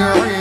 girl.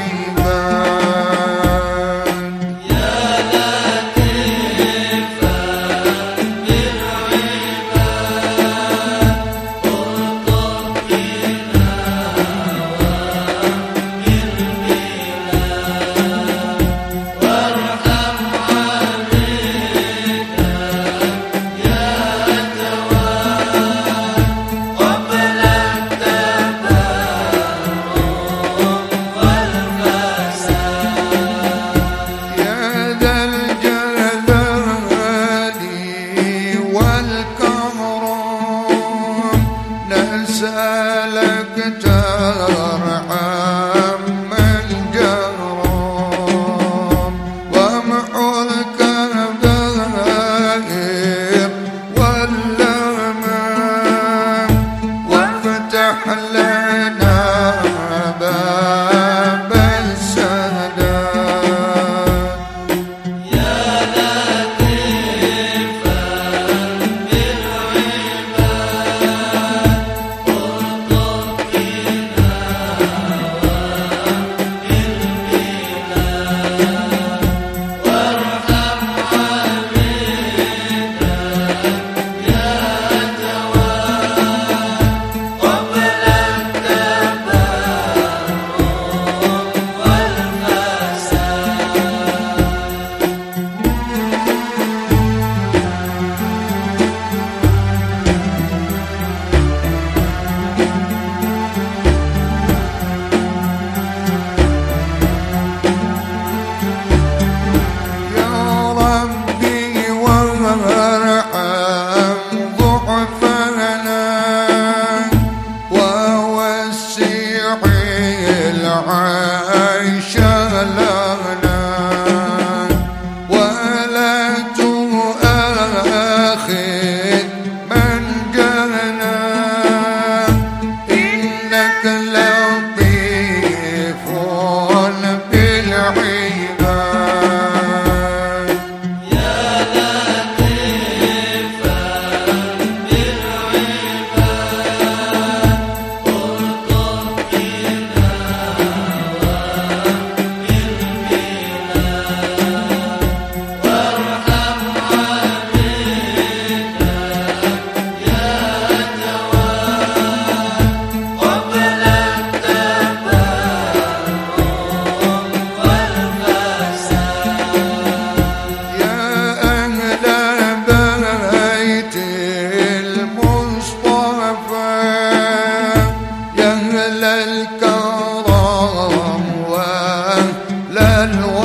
cielo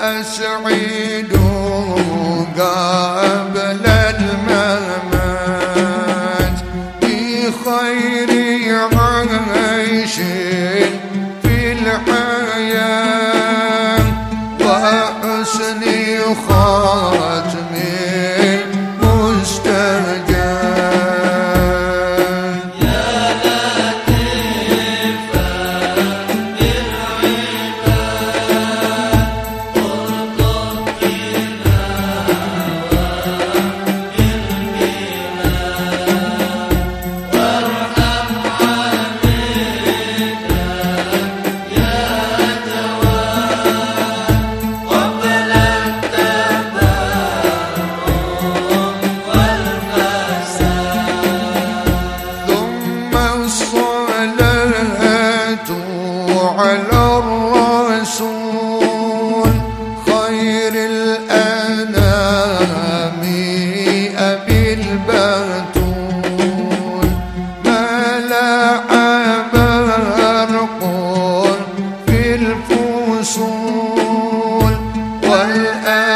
أسعيد قبل والآن